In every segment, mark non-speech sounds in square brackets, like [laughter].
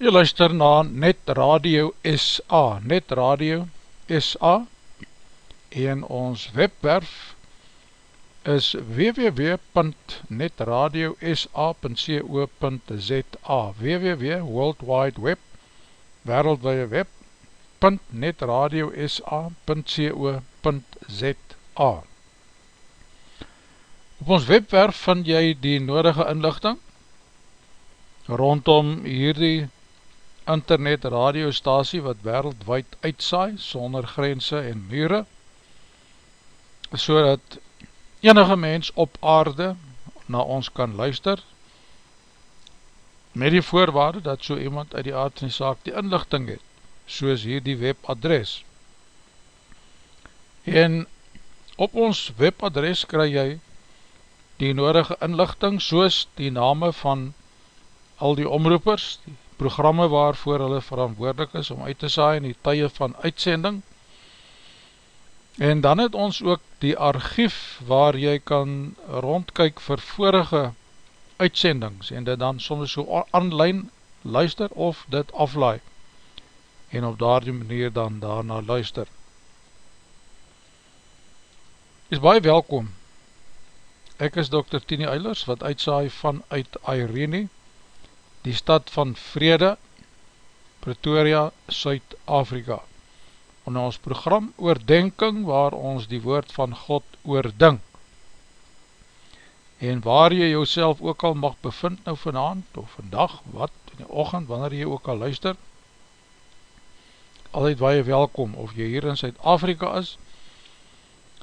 Jy luister na Net Radio SA, Net Radio SA en ons webwerf is www.netradiosa.co.za www World Wide Web wereldwee web.netradiosa.co.za Op ons webwerf vind jy die nodige inlichting rondom hierdie internet radiostasie wat wereldwijd uitsaai sonder grense en mure so dat enige mens op aarde na ons kan luister met die voorwaarde dat so iemand uit die aard van die saak die inlichting het soos hier die webadres. En op ons webadres kry jy die nodige inlichting soos die name van al die omroepers, die programme waarvoor hulle verantwoordelik is om uit te saai in die tye van uitsending. En dan het ons ook die archief waar jy kan rondkyk vir vorige uitsendings en dit dan soms so online luister of dit aflaai en op daar die manier dan daarna luister. Is baie welkom Ek is Dr. Tini Eilers wat uitsaai vanuit Irene, die stad van Vrede, Pretoria, Suid-Afrika. En ons program oordenking waar ons die woord van God oordink. En waar jy jouself ook al mag bevind nou vanavond of vandag, wat, in die ochend, wanneer jy ook al luister, altyd waar jy welkom, of jy hier in Suid-Afrika is,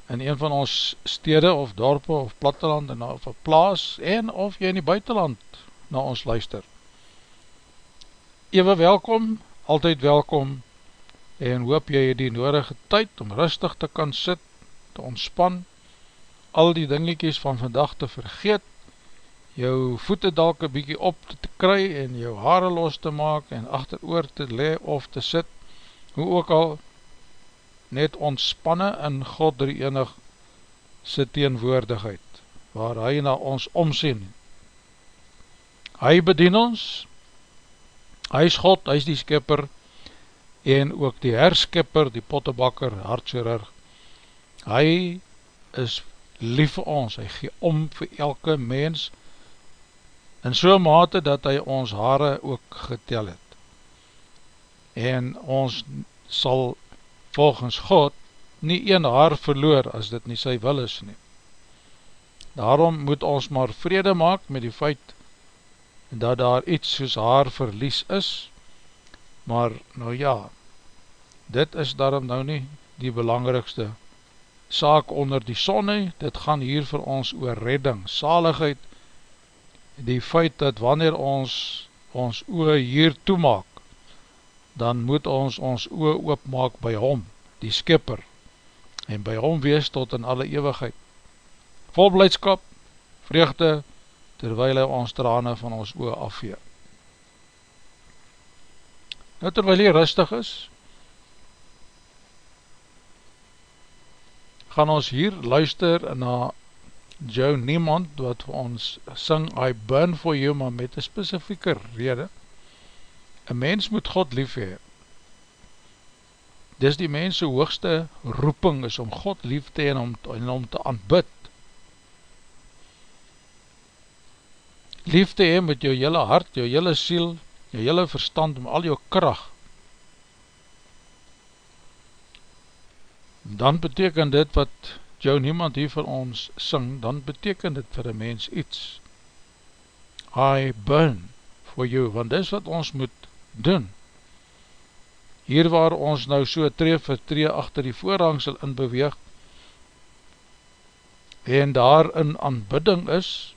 in een van ons stede of dorpe of platteland en of een plaas en of jy in die buitenland na ons luister. Ewe welkom, altyd welkom en hoop jy die nodige tyd om rustig te kan sit, te ontspan, al die dingetjies van vandag te vergeet, jou voete dalk een bykie op te kry en jou haare los te maak en achter oor te le of te sit, hoe ook al net ontspanne in God drie enig sy teenwoordigheid, waar hy na ons omsien. Hy bedien ons, hy is God, hy is die skipper, en ook die herskipper, die pottebakker, hartserer, hy is lief vir ons, hy gee om vir elke mens, in so mate dat hy ons haare ook getel het. En ons sal volgens God nie een haar verloor as dit nie sy wil is nie. Daarom moet ons maar vrede maak met die feit dat daar iets soos haar verlies is, maar nou ja, dit is daarom nou nie die belangrikste saak onder die sonne, dit gaan hier vir ons oor redding, saligheid, die feit dat wanneer ons ons oor hier toemaak, dan moet ons ons oor oopmaak by hom, die skipper, en by hom wees tot in alle eeuwigheid. Vol blijdskap, vreugde, terwijl hy ons trane van ons oor afvee. Nou terwijl hy rustig is, gaan ons hier luister na Joe Niemand, wat vir ons sing I burn for you, maar met een specifieke rede, Een mens moet God lief hee. Dis die mense hoogste roeping is om God lief te en om, en om te aanbid. Lief te heen met jou jylle hart, jou jylle siel, jou jylle verstand, om al jou kracht. Dan beteken dit wat jou niemand hier vir ons sing, dan beteken dit vir een mens iets. I burn for you, want dis wat ons moet doen. Hier waar ons nou so tree vir tree achter die voorhangsel in beweeg en daar in aanbidding is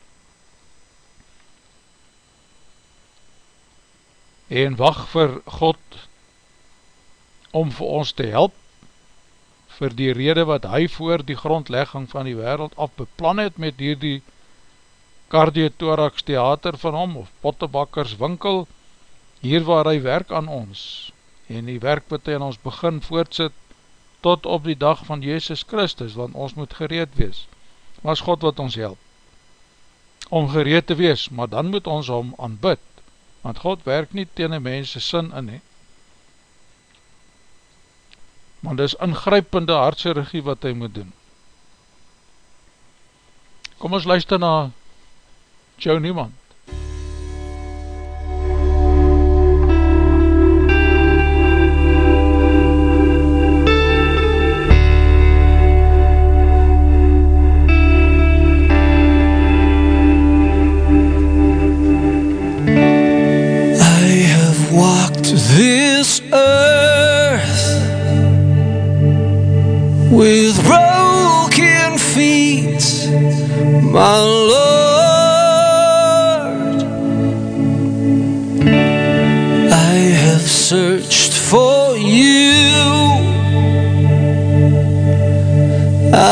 en wacht vir God om vir ons te help vir die rede wat hy voor die grondlegging van die wereld af beplan het met hierdie kardiothorax theater van hom of pottebakkers winkel hier waar hy werk aan ons, en die werk wat hy aan ons begin voortsit, tot op die dag van Jezus Christus, want ons moet gereed wees, maar is God wat ons help, om gereed te wees, maar dan moet ons om aanbid, want God werk nie tegen die mense sin in he, maar dit is ingrypende hartse regie wat hy moet doen. Kom ons luister na Joe Niemand.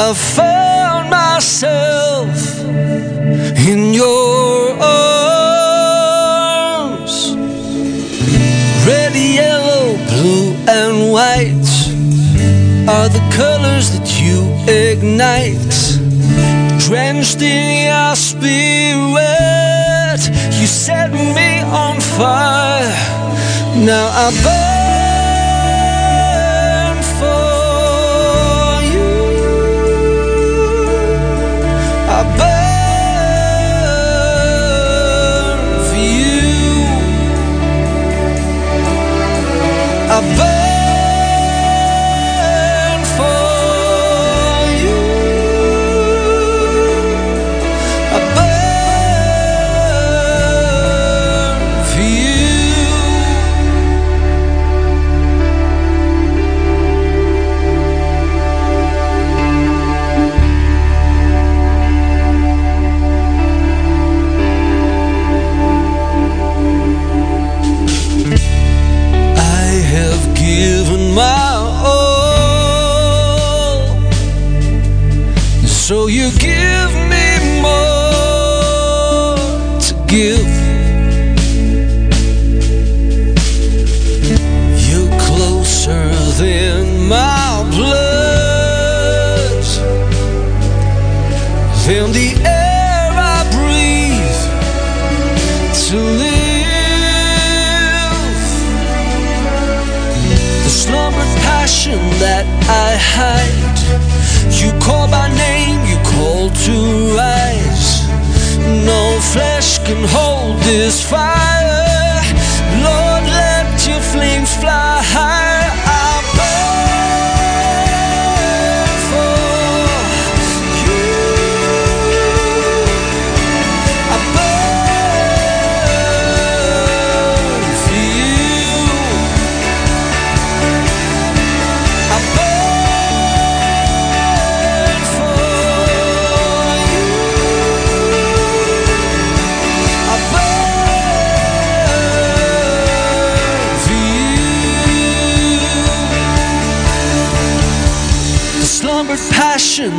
I found myself in your arms. Red, yellow, blue, and white are the colors that you ignite drenched in your spirit. You set me on fire. Now I burn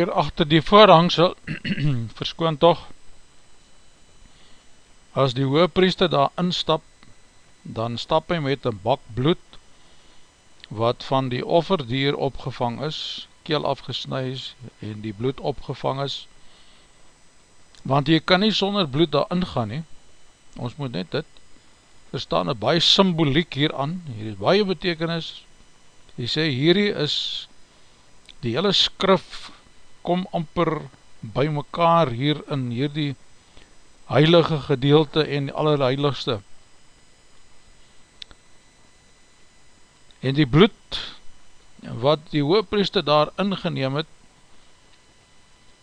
Hier achter die voorhangsel, [clears throat] verskoon toch, as die hoopriester daar instap, dan stap hy met een bak bloed, wat van die offerdier opgevang is, keel afgesnui is, en die bloed opgevang is, want jy kan nie sonder bloed daar ingaan nie, ons moet net dit, verstaan, een baie symboliek hier aan, hier is baie betekenis, hy sê hierdie is, die hele skrif, kom amper by mekaar hier in hierdie heilige gedeelte en allerheiligste. En die bloed wat die hooprieste daar ingeneem het,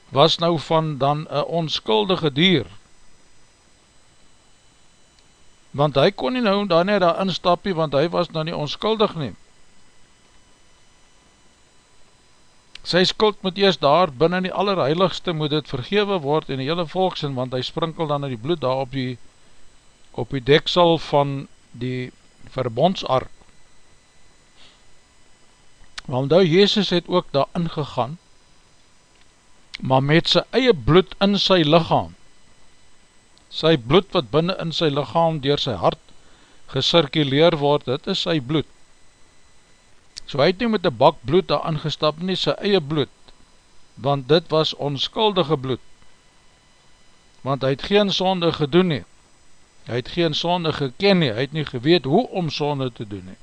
was nou van dan een onskuldige dier. Want hy kon nie nou daar nie daar instapie, want hy was nou nie onskuldig neem. Sy skuld moet eers daar binnen die allerheiligste moet het vergewe word in die hele volksin, want hy sprinkel dan die bloed daar op die, op die deksel van die verbondsark. Want nou Jezus het ook daar ingegaan, maar met sy eie bloed in sy lichaam, sy bloed wat binnen in sy lichaam door sy hart gesirkuleer word, dit is sy bloed. So hy het nie met die bak bloed daar aangestap nie, sy eie bloed, want dit was onskuldige bloed, want hy het geen sonde gedoen nie, hy het geen sonde geken nie, hy het nie geweet hoe om sonde te doen nie.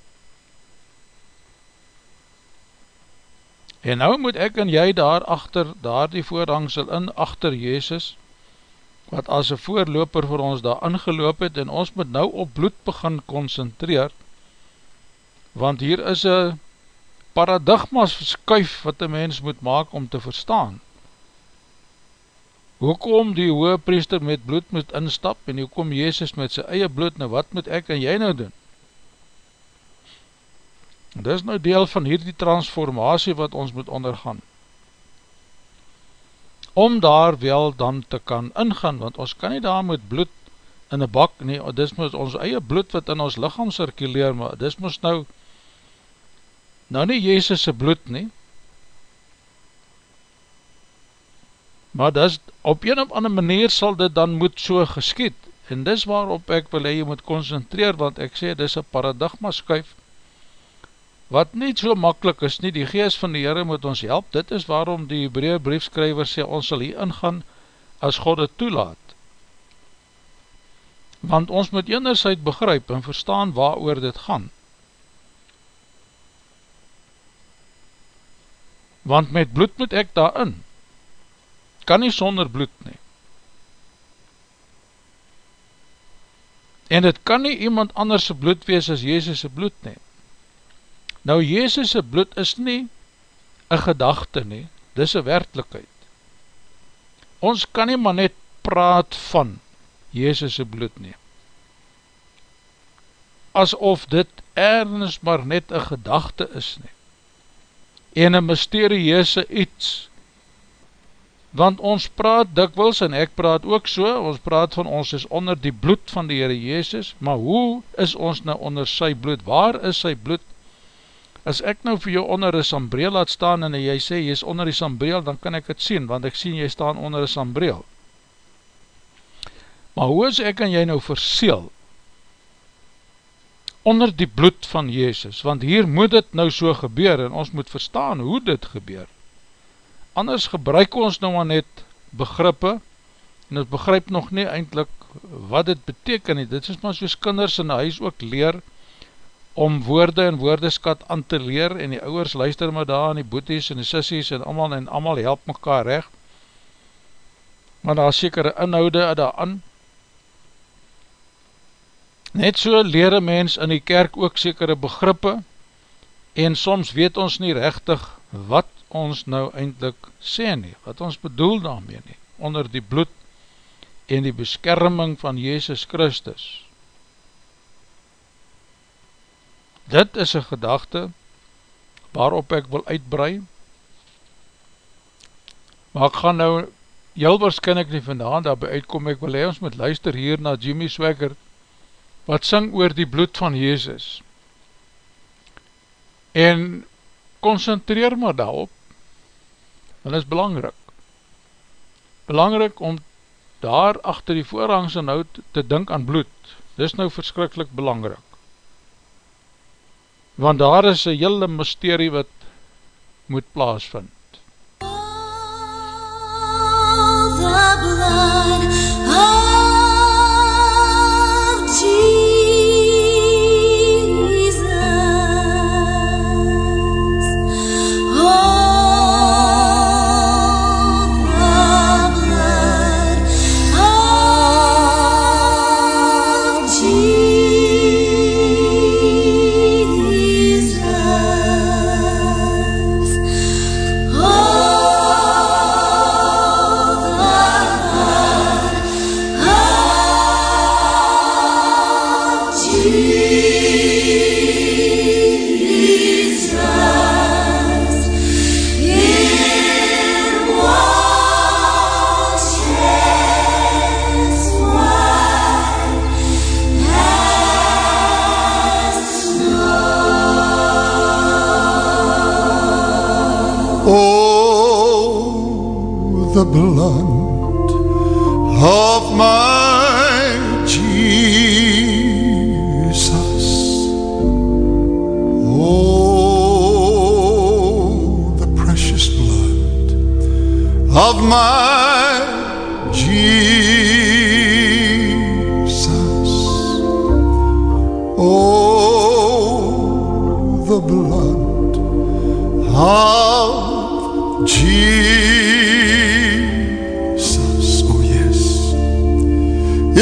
En nou moet ek en jy daar achter, daar die voorhangsel in, achter Jezus, wat as een voorloper vir ons daar ingeloop het, en ons moet nou op bloed begin concentreer, want hier is een paradigmas verskuif wat die mens moet maak om te verstaan. Hoekom die hoge priester met bloed moet instap en hoekom Jezus met sy eie bloed, nou wat moet ek en jy nou doen? Dit is nou deel van hierdie transformatie wat ons moet ondergaan. Om daar wel dan te kan ingaan, want ons kan nie daar met bloed in een bak, nie, dit is ons eie bloed wat in ons lichaam circuleer, maar dit is nou nou nie Jezus' bloed nie, maar dis, op een of ander manier sal dit dan moet so geskiet, en dis waarop ek wil hy moet concentreer, want ek sê, dis een paradigma skuif, wat nie so makkelijk is nie, die geest van die Heere moet ons help, dit is waarom die Hebraeer briefskryver sê, ons sal hier ingaan, as God het toelaat, want ons moet enerzijds begryp en verstaan waar oor dit gaan, want met bloed moet ek daarin, kan nie sonder bloed nie. En het kan nie iemand anders bloed wees as Jezus' bloed nie. Nou Jezus' bloed is nie een gedachte nie, dis een werkelijkheid. Ons kan nie maar net praat van Jezus' bloed nie. Asof dit ergens maar net een gedachte is nie en een mysterieuse iets. Want ons praat dikwils, en ek praat ook so, ons praat van ons is onder die bloed van die Heere Jezus, maar hoe is ons nou onder sy bloed? Waar is sy bloed? As ek nou vir jou onder een sambreel laat staan, en jy sê, jy is onder die sambreel, dan kan ek het sien, want ek sien jy staan onder een sambreel. Maar hoe is ek en jy nou verseel? Onder die bloed van Jezus, want hier moet dit nou so gebeur, en ons moet verstaan hoe dit gebeur. Anders gebruik ons nou maar net begrippe, en ons begryp nog nie eindelijk wat dit beteken nie, dit is maar soos kinders in die huis ook leer, om woorde en woordeskat aan te leer, en die ouwers luister maar daar, en die boeties en die sissies, en allemaal, en allemaal help mekaar recht, maar daar sekere inhoude daar aan, Net so leer een mens in die kerk ook sekere begrippe en soms weet ons nie rechtig wat ons nou eindelijk sê nie, wat ons bedoel daarmee nie, onder die bloed en die beskerming van Jezus Christus. Dit is een gedachte waarop ek wil uitbrei, maar ek gaan nou, heel waarschijnlijk nie vandaan daarby uitkom, ek wil hy ons met luister hier na Jimmy Swagger, wat syng oor die bloed van Jezus. En concentreer maar daarop, Want is belangrik. Belangrik om daar achter die voorhangse nou te dink aan bloed. Dis nou verskrikkelijk belangrik. Want daar is een hele mysterie wat moet plaasvind. the blood of Jesus. Oh, yes,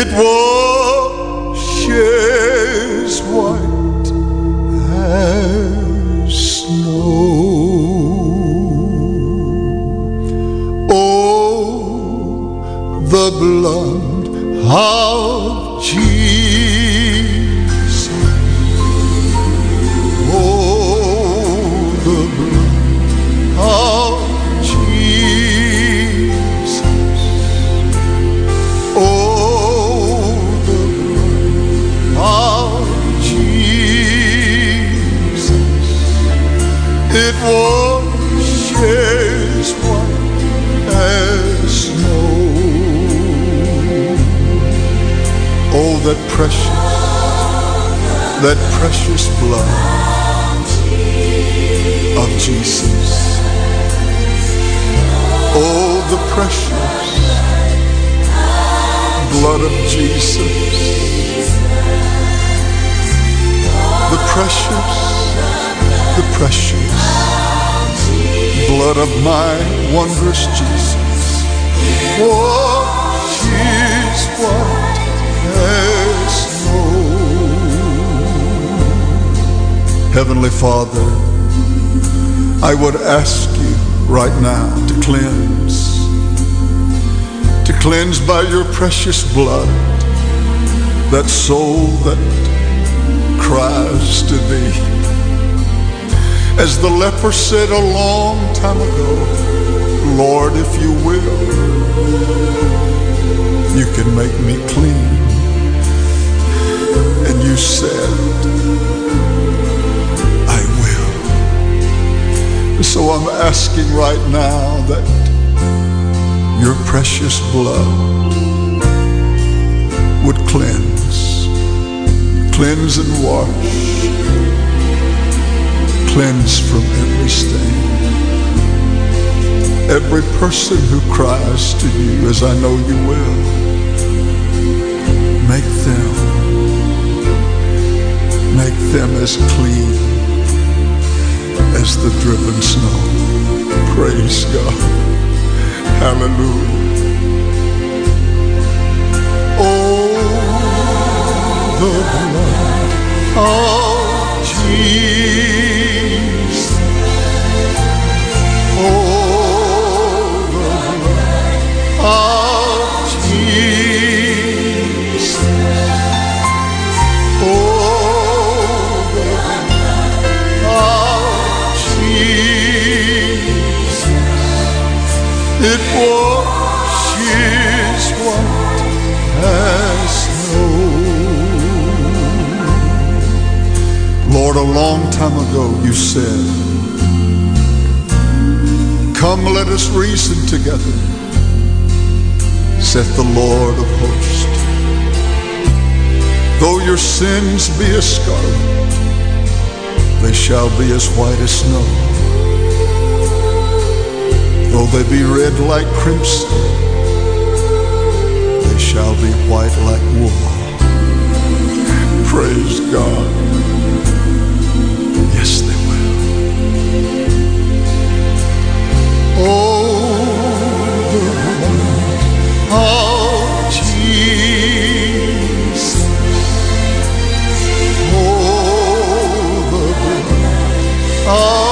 it washes white as snow. Oh, the blood of Washes white as snow. Oh, that precious, that precious blood of Jesus. Oh, the precious blood of Jesus. The precious, the precious blood of my wondrous Jesus. Oh, what is what has? Heavenly Father, I would ask you right now to cleanse, to cleanse by your precious blood that soul that cries to thee. As the leper said a long time ago, Lord, if you will, you can make me clean. And you said, I will. So I'm asking right now that your precious blood would cleanse, cleanse and wash, cleanse from every stain. Every person who cries to you, as I know you will, make them, make them as clean as the driven snow. Praise God. Hallelujah. Oh, the blood of Jesus. It washes white as snow. Lord, a long time ago you said, Come, let us reason together, saith the Lord of hosts. Though your sins be as scarlet, they shall be as white as snow. Though they be red like crimson, they shall be white like wool. Praise God. Yes, they will. Oh, the of oh, Jesus. Oh, the oh,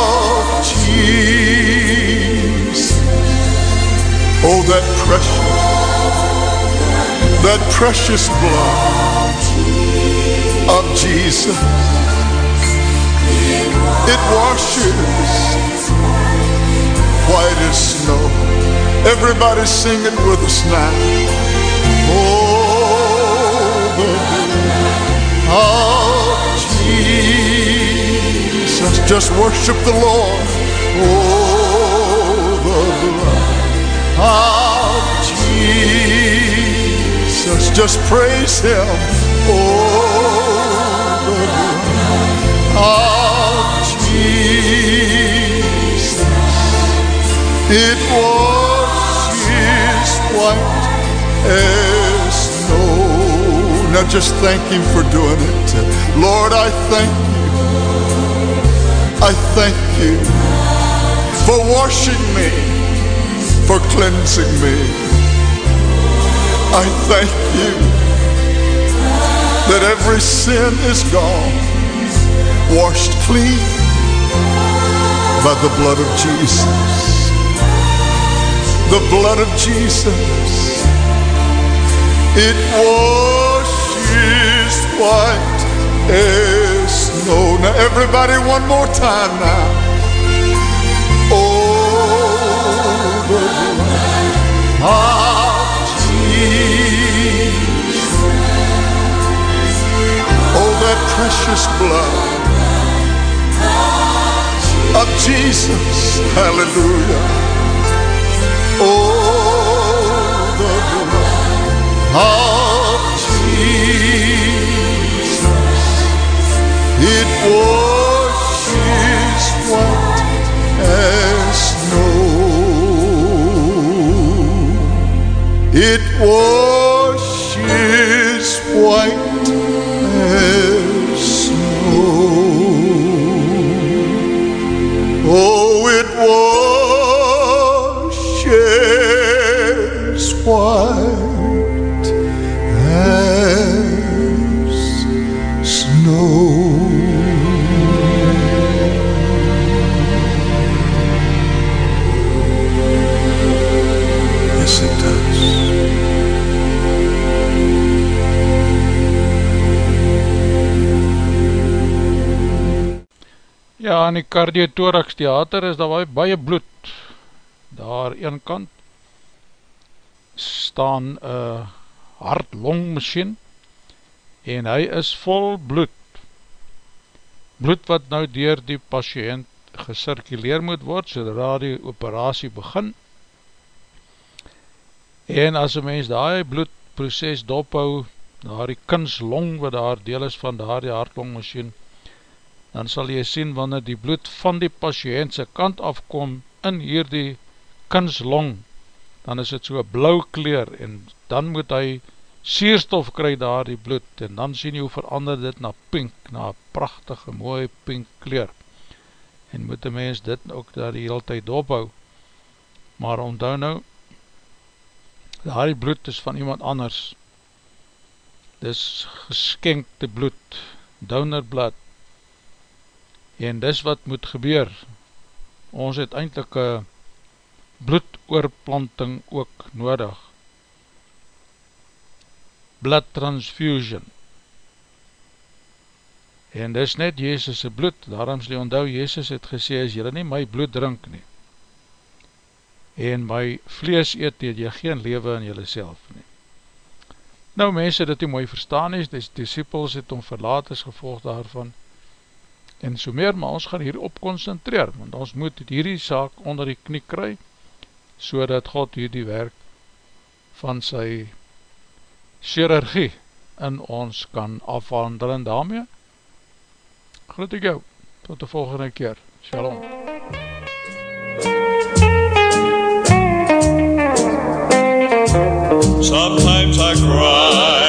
Oh, that precious, that precious blood of Jesus. It washes white as snow. Everybody sing it with us now. Oh, the blood of Jesus. Just worship the Lord. Of Jesus. Just praise Him. Oh, the blood of Jesus. It washes white as snow. Now just thank Him for doing it. Lord, I thank you. I thank you for washing me, for cleansing me. I thank you that every sin is gone, washed clean by the blood of Jesus. The blood of Jesus. It washes white as snow. Now everybody one more time now. Of Jesus. Oh, that precious blood of Jesus. Hallelujah. Oh, the blood of Jesus. It washes it was you. Die Cardiothorax Theater is daar baie bloed. Daar een kant staan een hart-long machine en hy is vol bloed. Bloed wat nou dier die patiënt gesirkuleer moet word, sodra die operatie begin. En as een mens daar bloedproces dophou, daar die kunslong wat daar deel is van daar die hart-long machine, dan sal jy sien wanneer die bloed van die patiënt sy kant afkom in hierdie kunslong, dan is het so blauw kleur en dan moet hy sierstof kry daar die bloed en dan sien jy hoe verander dit na pink, na prachtige mooie pink kleur. En moet die mens dit ook daar die hele tyd ophou maar onthou nou daar die bloed is van iemand anders. Dis geskenkte bloed donor blood en dis wat moet gebeur. Ons het eindelijk een bloedoorplanting ook nodig. Blood transfusion. En dis net Jezus' bloed, daarom jy onthou, Jezus het gesê, as jylle nie my bloed drink nie, en my vlees eet, het jy geen lewe in jylle self nie. Nou mense, dit nie mooi verstaan is, die disciples het om verlaat is gevolg daarvan, en so meer, maar ons gaan hierop concentreer, want ons moet hierdie saak onder die knie kry, so dat God hierdie werk van sy chirurgie in ons kan afhandel. En daarmee groet ek jou. Tot die volgende keer. Shalom. Sometimes I cry